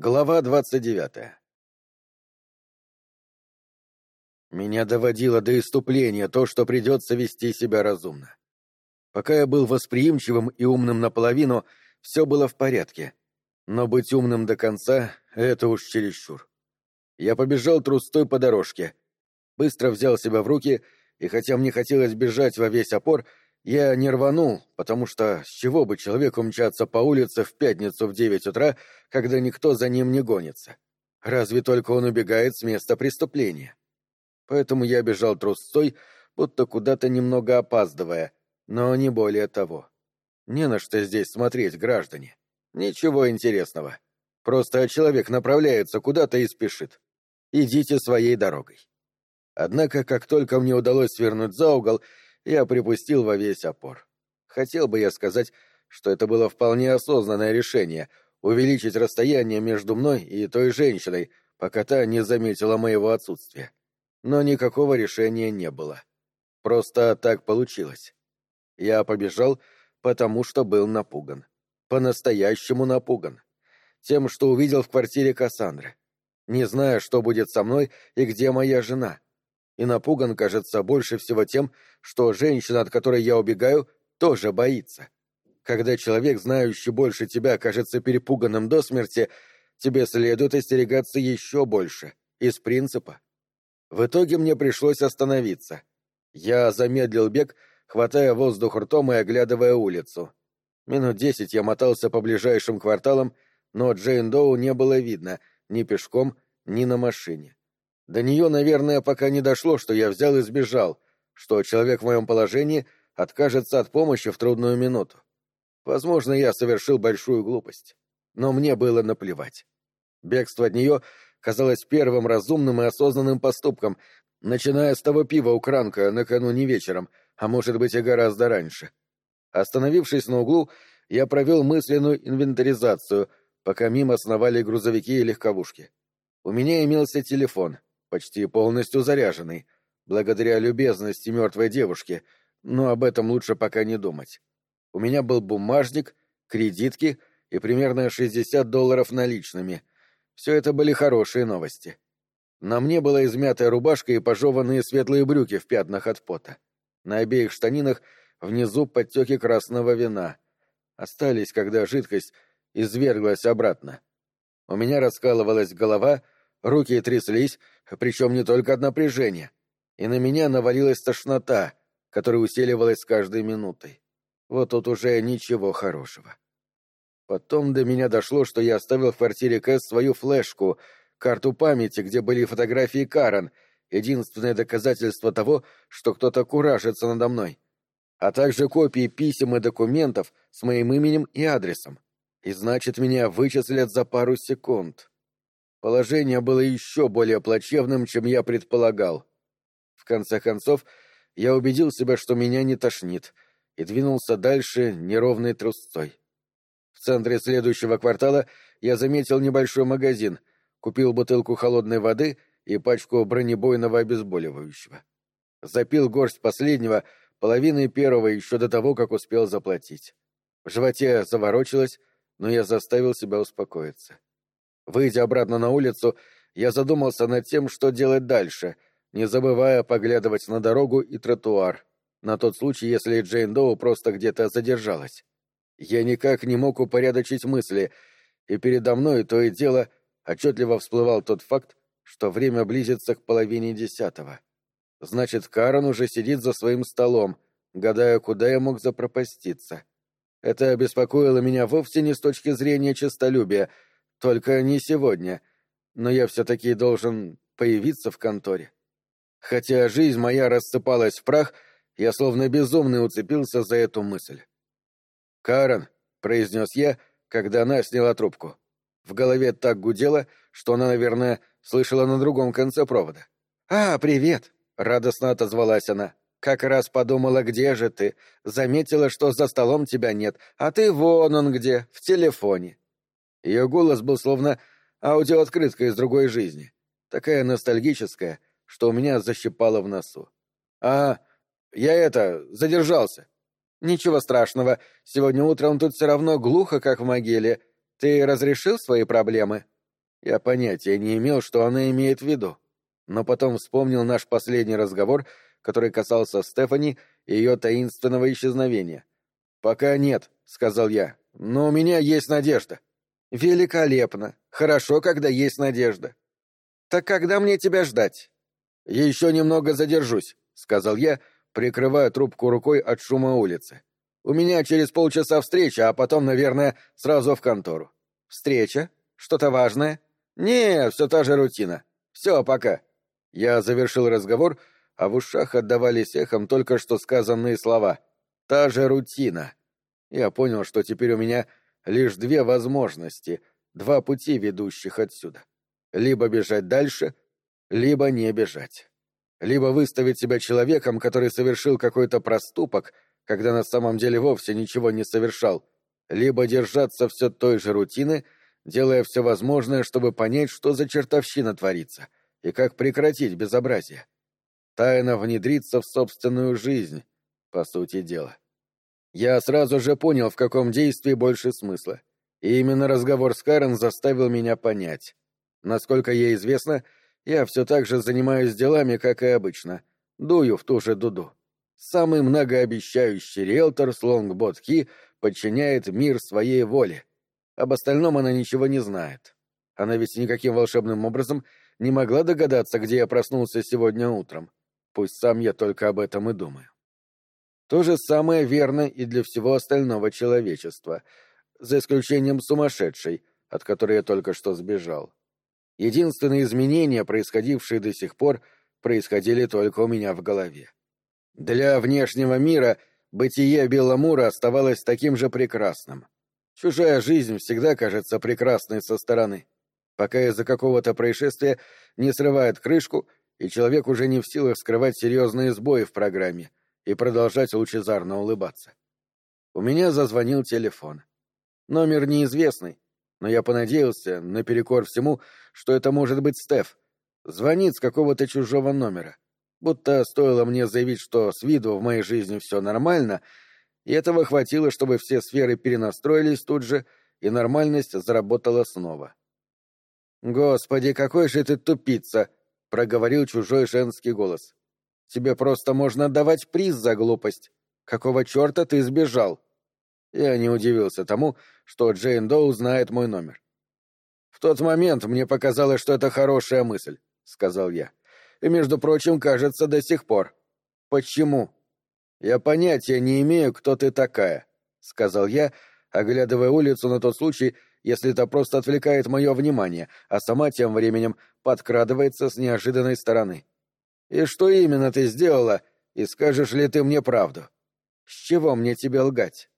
Глава двадцать девятая Меня доводило до иступления то, что придется вести себя разумно. Пока я был восприимчивым и умным наполовину, все было в порядке. Но быть умным до конца — это уж чересчур. Я побежал трустой по дорожке, быстро взял себя в руки, и хотя мне хотелось бежать во весь опор, я не рванул, потому что с чего бы человеку мчаться по улице в пятницу в девять утра, когда никто за ним не гонится? Разве только он убегает с места преступления? Поэтому я бежал трусцой, будто куда-то немного опаздывая, но не более того. Не на что здесь смотреть, граждане. Ничего интересного. Просто человек направляется куда-то и спешит. Идите своей дорогой. Однако, как только мне удалось свернуть за угол, я припустил во весь опор. Хотел бы я сказать, что это было вполне осознанное решение — увеличить расстояние между мной и той женщиной, пока та не заметила моего отсутствия. Но никакого решения не было. Просто так получилось. Я побежал, потому что был напуган. По-настоящему напуган. Тем, что увидел в квартире Кассандры. Не зная, что будет со мной и где моя жена — и напуган, кажется, больше всего тем, что женщина, от которой я убегаю, тоже боится. Когда человек, знающий больше тебя, кажется перепуганным до смерти, тебе следует остерегаться еще больше, из принципа. В итоге мне пришлось остановиться. Я замедлил бег, хватая воздух ртом и оглядывая улицу. Минут десять я мотался по ближайшим кварталам, но Джейн Доу не было видно ни пешком, ни на машине. До нее, наверное, пока не дошло, что я взял и сбежал, что человек в моем положении откажется от помощи в трудную минуту. Возможно, я совершил большую глупость. Но мне было наплевать. Бегство от нее казалось первым разумным и осознанным поступком, начиная с того пива у Кранка накануне вечером, а может быть и гораздо раньше. Остановившись на углу, я провел мысленную инвентаризацию, пока мимо сновали грузовики и легковушки. У меня имелся телефон — почти полностью заряженный, благодаря любезности мертвой девушки, но об этом лучше пока не думать. У меня был бумажник, кредитки и примерно 60 долларов наличными. Все это были хорошие новости. На мне была измятая рубашка и пожеванные светлые брюки в пятнах от пота. На обеих штанинах внизу подтеки красного вина. Остались, когда жидкость изверглась обратно. У меня раскалывалась голова — Руки тряслись, причем не только от напряжения. И на меня навалилась тошнота, которая усиливалась с каждой минутой. Вот тут уже ничего хорошего. Потом до меня дошло, что я оставил в квартире Кэс свою флешку, карту памяти, где были фотографии Карен, единственное доказательство того, что кто-то куражится надо мной, а также копии писем и документов с моим именем и адресом. И значит, меня вычислят за пару секунд. Положение было еще более плачевным, чем я предполагал. В конце концов, я убедил себя, что меня не тошнит, и двинулся дальше неровной трусцой. В центре следующего квартала я заметил небольшой магазин, купил бутылку холодной воды и пачку бронебойного обезболивающего. Запил горсть последнего, половины первого еще до того, как успел заплатить. В животе заворочилось, но я заставил себя успокоиться. Выйдя обратно на улицу, я задумался над тем, что делать дальше, не забывая поглядывать на дорогу и тротуар, на тот случай, если Джейн Доу просто где-то задержалась. Я никак не мог упорядочить мысли, и передо мной то и дело отчетливо всплывал тот факт, что время близится к половине десятого. Значит, Карен уже сидит за своим столом, гадая, куда я мог запропаститься. Это обеспокоило меня вовсе не с точки зрения честолюбия — только не сегодня. Но я все-таки должен появиться в конторе. Хотя жизнь моя рассыпалась в прах, я словно безумный уцепился за эту мысль. «Карен», — произнес я, когда она сняла трубку. В голове так гудело, что она, наверное, слышала на другом конце провода. «А, привет!» — радостно отозвалась она. «Как раз подумала, где же ты. Заметила, что за столом тебя нет, а ты вон он где, в телефоне. Ее голос был словно аудиооткрытка из другой жизни, такая ностальгическая, что у меня защипало в носу. «А, я это, задержался». «Ничего страшного, сегодня утром тут все равно глухо, как в могиле. Ты разрешил свои проблемы?» Я понятия не имел, что она имеет в виду, но потом вспомнил наш последний разговор, который касался Стефани и ее таинственного исчезновения. «Пока нет», — сказал я, — «но у меня есть надежда». «Великолепно. Хорошо, когда есть надежда». «Так когда мне тебя ждать?» «Еще немного задержусь», — сказал я, прикрывая трубку рукой от шума улицы. «У меня через полчаса встреча, а потом, наверное, сразу в контору». «Встреча? Что-то важное?» «Не, все та же рутина. Все, пока». Я завершил разговор, а в ушах отдавались эхом только что сказанные слова. «Та же рутина». Я понял, что теперь у меня лишь две возможности, два пути, ведущих отсюда. Либо бежать дальше, либо не бежать. Либо выставить себя человеком, который совершил какой-то проступок, когда на самом деле вовсе ничего не совершал, либо держаться все той же рутины, делая все возможное, чтобы понять, что за чертовщина творится, и как прекратить безобразие. Тайно внедриться в собственную жизнь, по сути дела. Я сразу же понял, в каком действии больше смысла. И именно разговор с Карен заставил меня понять. Насколько ей известно, я все так же занимаюсь делами, как и обычно. Дую в ту же дуду. Самый многообещающий риэлтор с Лонгбот-Ки подчиняет мир своей воле. Об остальном она ничего не знает. Она ведь никаким волшебным образом не могла догадаться, где я проснулся сегодня утром. Пусть сам я только об этом и думаю. То же самое верно и для всего остального человечества, за исключением сумасшедшей, от которой я только что сбежал. Единственные изменения, происходившие до сих пор, происходили только у меня в голове. Для внешнего мира бытие Беломура оставалось таким же прекрасным. Чужая жизнь всегда кажется прекрасной со стороны, пока из-за какого-то происшествия не срывает крышку, и человек уже не в силах скрывать серьезные сбои в программе — и продолжать лучезарно улыбаться. У меня зазвонил телефон. Номер неизвестный, но я понадеялся, наперекор всему, что это может быть Стеф. Звонит с какого-то чужого номера. Будто стоило мне заявить, что с виду в моей жизни все нормально, и этого хватило, чтобы все сферы перенастроились тут же, и нормальность заработала снова. «Господи, какой же ты тупица!» — проговорил чужой женский голос. Тебе просто можно отдавать приз за глупость. Какого черта ты сбежал?» Я не удивился тому, что Джейн Доу знает мой номер. «В тот момент мне показалось, что это хорошая мысль», — сказал я. «И, между прочим, кажется, до сих пор». «Почему?» «Я понятия не имею, кто ты такая», — сказал я, оглядывая улицу на тот случай, если это просто отвлекает мое внимание, а сама тем временем подкрадывается с неожиданной стороны. И что именно ты сделала, и скажешь ли ты мне правду? С чего мне тебе лгать?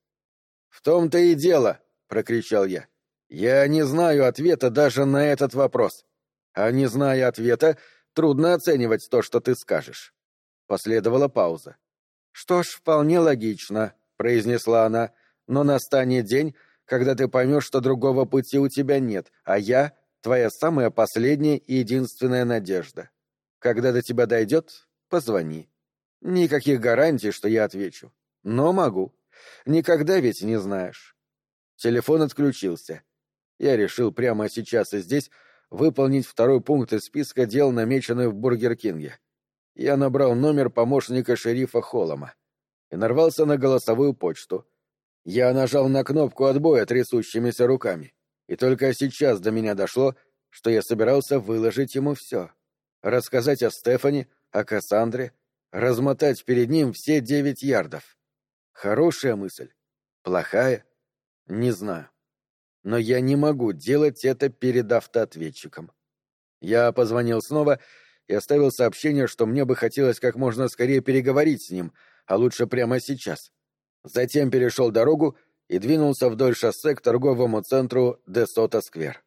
В том-то и дело, прокричал я. Я не знаю ответа даже на этот вопрос. А не зная ответа, трудно оценивать то, что ты скажешь. Последовала пауза. Что ж, вполне логично, произнесла она, но настанет день, когда ты поймешь, что другого пути у тебя нет, а я — твоя самая последняя и единственная надежда. Когда до тебя дойдет, позвони. Никаких гарантий, что я отвечу. Но могу. Никогда ведь не знаешь. Телефон отключился. Я решил прямо сейчас и здесь выполнить второй пункт из списка дел, намеченный в Бургер Кинге. Я набрал номер помощника шерифа Холлома и нарвался на голосовую почту. Я нажал на кнопку отбоя трясущимися руками, и только сейчас до меня дошло, что я собирался выложить ему все рассказать о Стефане, о Кассандре, размотать перед ним все девять ярдов. Хорошая мысль? Плохая? Не знаю. Но я не могу делать это перед автоответчиком. Я позвонил снова и оставил сообщение, что мне бы хотелось как можно скорее переговорить с ним, а лучше прямо сейчас. Затем перешел дорогу и двинулся вдоль шоссе к торговому центру Десота-сквер.